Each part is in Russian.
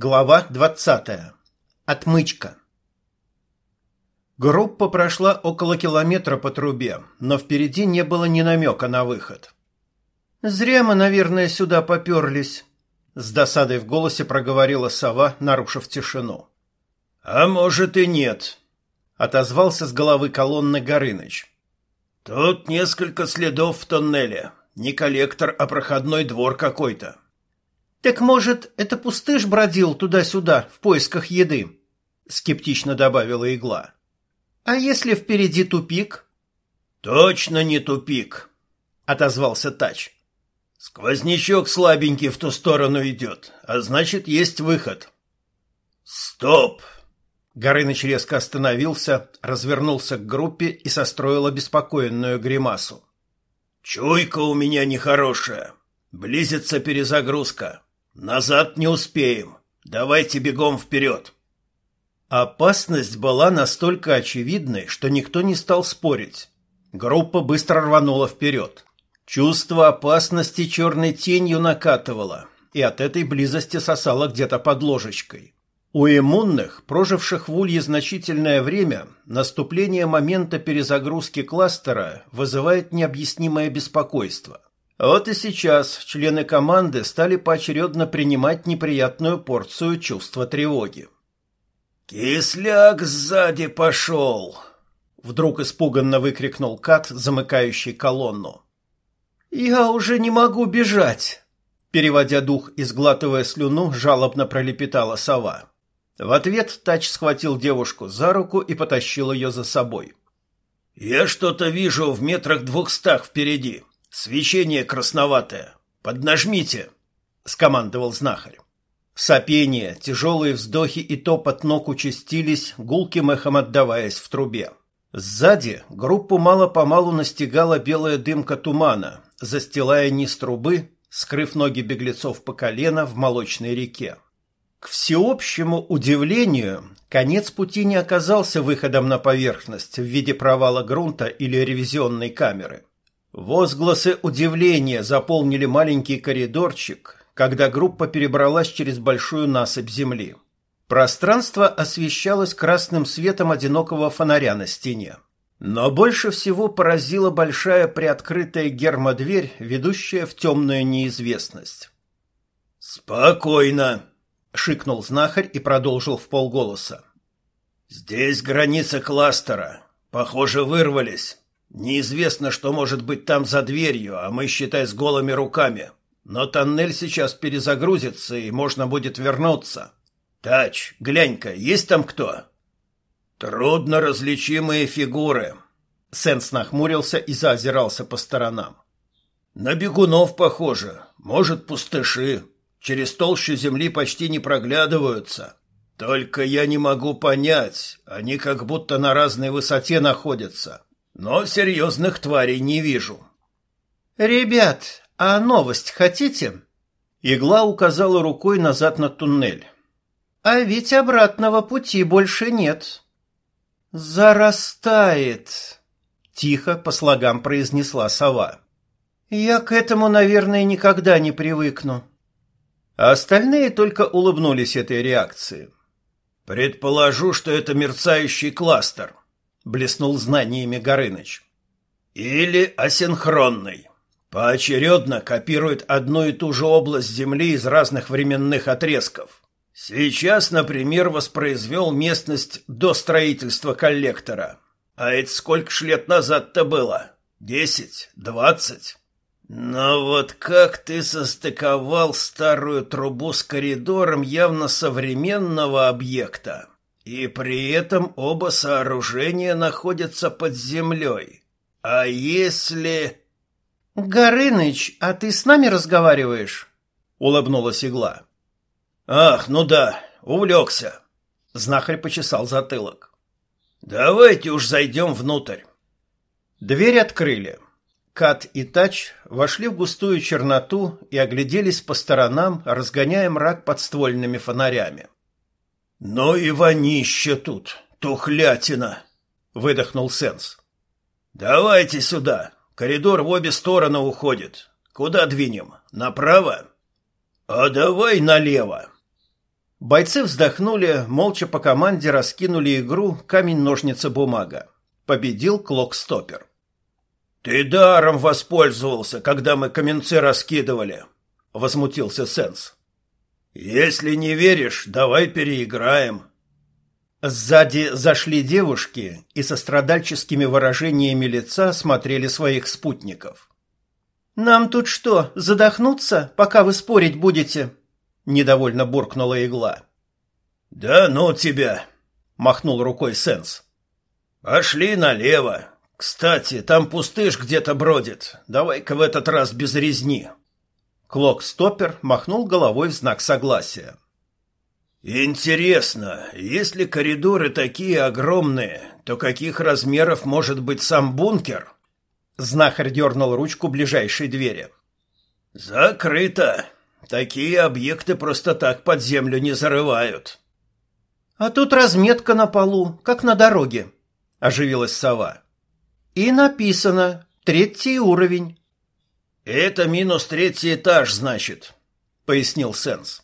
Глава 20. Отмычка. Группа прошла около километра по трубе, но впереди не было ни намека на выход. «Зря мы, наверное, сюда поперлись», — с досадой в голосе проговорила сова, нарушив тишину. «А может и нет», — отозвался с головы колонны Горыныч. «Тут несколько следов в тоннеле. Не коллектор, а проходной двор какой-то». «Так, может, это пустыш бродил туда-сюда в поисках еды?» — скептично добавила игла. «А если впереди тупик?» «Точно не тупик», — отозвался Тач. «Сквознячок слабенький в ту сторону идет, а значит, есть выход». «Стоп!» Горыныч резко остановился, развернулся к группе и состроил обеспокоенную гримасу. «Чуйка у меня нехорошая. Близится перезагрузка. Назад не успеем. Давайте бегом вперед. Опасность была настолько очевидной, что никто не стал спорить. Группа быстро рванула вперед. Чувство опасности черной тенью накатывало, и от этой близости сосало где-то под ложечкой. У иммунных, проживших в Улье значительное время, наступление момента перезагрузки кластера вызывает необъяснимое беспокойство. Вот и сейчас члены команды стали поочередно принимать неприятную порцию чувства тревоги. «Кисляк сзади пошел!» Вдруг испуганно выкрикнул Кат, замыкающий колонну. «Я уже не могу бежать!» Переводя дух и сглатывая слюну, жалобно пролепетала сова. В ответ Тач схватил девушку за руку и потащил ее за собой. «Я что-то вижу в метрах двухстах впереди», Свечение красноватое. Поднажмите, скомандовал знахарь. Сопение, тяжелые вздохи и топот ног участились, гулким эхом отдаваясь в трубе. Сзади группу мало-помалу настигала белая дымка тумана, застилая низ трубы, скрыв ноги беглецов по колено в молочной реке. К всеобщему удивлению, конец пути не оказался выходом на поверхность в виде провала грунта или ревизионной камеры. Возгласы удивления заполнили маленький коридорчик, когда группа перебралась через большую насыпь земли. Пространство освещалось красным светом одинокого фонаря на стене. Но больше всего поразила большая приоткрытая гермодверь, ведущая в темную неизвестность. «Спокойно!» — шикнул знахарь и продолжил в полголоса. «Здесь граница кластера. Похоже, вырвались. Неизвестно, что может быть там за дверью, а мы, считай, с голыми руками. Но тоннель сейчас перезагрузится, и можно будет вернуться. Тач, глянь-ка, есть там кто? Трудно различимые фигуры. Сенс нахмурился и заозирался по сторонам. На бегунов похоже, может, пустыши. Через толщу земли почти не проглядываются. Только я не могу понять, они как будто на разной высоте находятся но серьезных тварей не вижу. «Ребят, а новость хотите?» Игла указала рукой назад на туннель. «А ведь обратного пути больше нет». «Зарастает», — тихо по слогам произнесла сова. «Я к этому, наверное, никогда не привыкну». А остальные только улыбнулись этой реакции. «Предположу, что это мерцающий кластер», блеснул знаниями Горыныч. Или асинхронный. Поочередно копирует одну и ту же область Земли из разных временных отрезков. Сейчас, например, воспроизвел местность до строительства коллектора. А это сколько ж лет назад-то было? Десять? Двадцать? Но вот как ты состыковал старую трубу с коридором явно современного объекта? И при этом оба сооружения находятся под землей. А если... «Горыныч, а ты с нами разговариваешь?» — улыбнулась игла. «Ах, ну да, увлекся». Знахарь почесал затылок. «Давайте уж зайдем внутрь». Дверь открыли. Кат и Тач вошли в густую черноту и огляделись по сторонам, разгоняя мрак подствольными фонарями. «Ну и вонище тут, тухлятина!» — выдохнул Сенс. «Давайте сюда. Коридор в обе стороны уходит. Куда двинем? Направо?» «А давай налево!» Бойцы вздохнули, молча по команде раскинули игру камень-ножницы-бумага. Победил Клокстопер. «Ты даром воспользовался, когда мы каменцы раскидывали», — возмутился Сенс. «Если не веришь, давай переиграем». Сзади зашли девушки и со страдальческими выражениями лица смотрели своих спутников. «Нам тут что, задохнуться, пока вы спорить будете?» — недовольно буркнула игла. «Да ну тебя!» — махнул рукой Сенс. «Пошли налево. Кстати, там пустыш где-то бродит. Давай-ка в этот раз без резни». Клок-стоппер махнул головой в знак согласия. «Интересно, если коридоры такие огромные, то каких размеров может быть сам бункер?» Знахарь дернул ручку ближайшей двери. «Закрыто. Такие объекты просто так под землю не зарывают». «А тут разметка на полу, как на дороге», — оживилась сова. «И написано «третий уровень». «Это минус третий этаж, значит», — пояснил Сенс.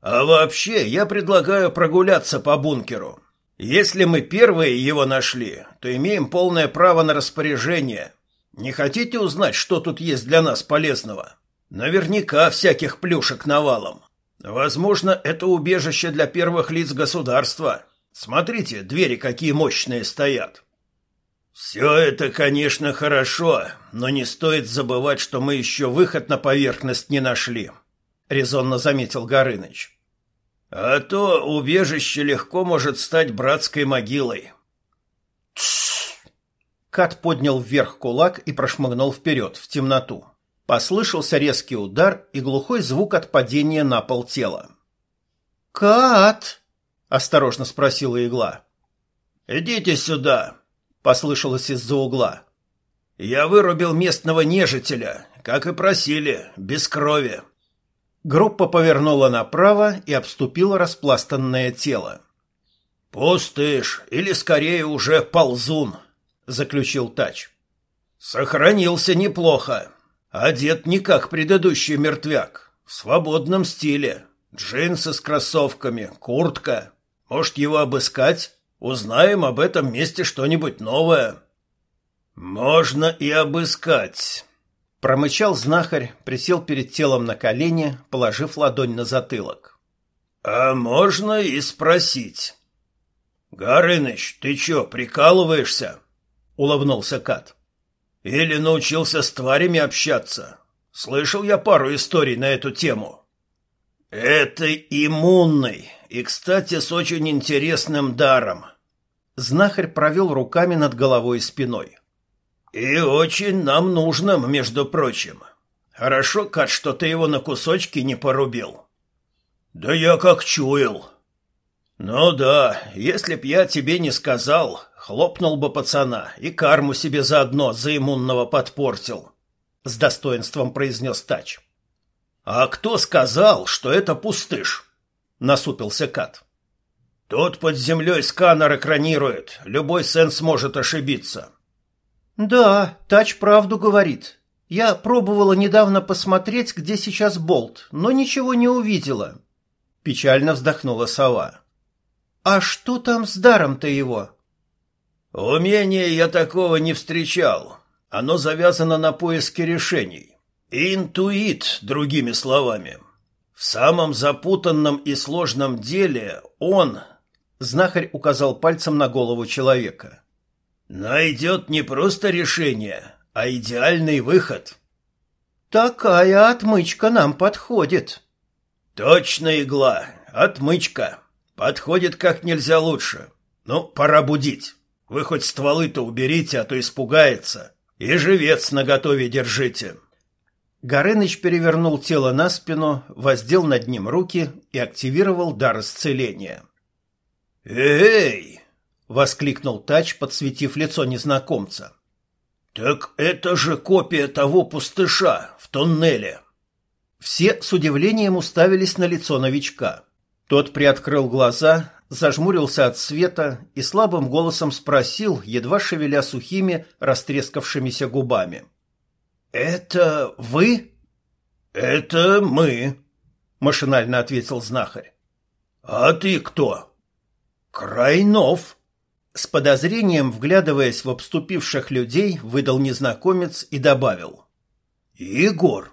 «А вообще, я предлагаю прогуляться по бункеру. Если мы первые его нашли, то имеем полное право на распоряжение. Не хотите узнать, что тут есть для нас полезного? Наверняка всяких плюшек навалом. Возможно, это убежище для первых лиц государства. Смотрите, двери какие мощные стоят. Все это, конечно, хорошо, но не стоит забывать, что мы еще выход на поверхность не нашли, резонно заметил Горыныч. А то убежище легко может стать братской могилой. Кат поднял вверх кулак и прошмыгнул вперед, в темноту. Послышался резкий удар и глухой звук от падения на пол тела. «Кат!» — осторожно спросила игла. «Идите сюда!» — послышалось из-за угла. «Я вырубил местного нежителя, как и просили, без крови». Группа повернула направо и обступила распластанное тело. «Пустышь, или скорее уже ползун», — заключил Тач. «Сохранился неплохо. Одет не как предыдущий мертвяк. В свободном стиле. Джинсы с кроссовками, куртка. Может, его обыскать? Узнаем об этом месте что-нибудь новое». «Можно и обыскать», — промычал знахарь, присел перед телом на колени, положив ладонь на затылок. «А можно и спросить». «Горыныч, ты чё, прикалываешься?» — улыбнулся Кат. «Или научился с тварями общаться? Слышал я пару историй на эту тему». «Это иммунный, и, кстати, с очень интересным даром». Знахарь провел руками над головой и спиной. «И очень нам нужным, между прочим. Хорошо, Кат, что ты его на кусочки не порубил». «Да я как чуял». «Ну да, если б я тебе не сказал, Хлопнул бы пацана и карму себе заодно за иммунного подпортил, с достоинством произнес Тач. А кто сказал, что это пустыш? насупился Кат. Тут под землей сканер экранирует, любой сенс может ошибиться. Да, Тач правду говорит. Я пробовала недавно посмотреть, где сейчас болт, но ничего не увидела. Печально вздохнула сова. А что там с даром-то его? Умения я такого не встречал. Оно завязано на поиске решений. Интуит, другими словами. В самом запутанном и сложном деле он, знахарь указал пальцем на голову человека, найдет не просто решение, а идеальный выход. Такая отмычка нам подходит. Точно игла, отмычка. Подходит как нельзя лучше. Ну, пора будить. Вы хоть стволы-то уберите, а то испугается. И живец наготове держите. Горыныч перевернул тело на спину, воздел над ним руки и активировал дар исцеления. «Эй!» — воскликнул Тач, подсветив лицо незнакомца. «Так это же копия того пустыша в тоннеле!» Все с удивлением уставились на лицо новичка. Тот приоткрыл глаза, зажмурился от света и слабым голосом спросил, едва шевеля сухими, растрескавшимися губами. «Это вы?» «Это мы», — машинально ответил знахарь. А ты кто? Крайнов. С подозрением, вглядываясь в обступивших людей, выдал незнакомец и добавил. Егор.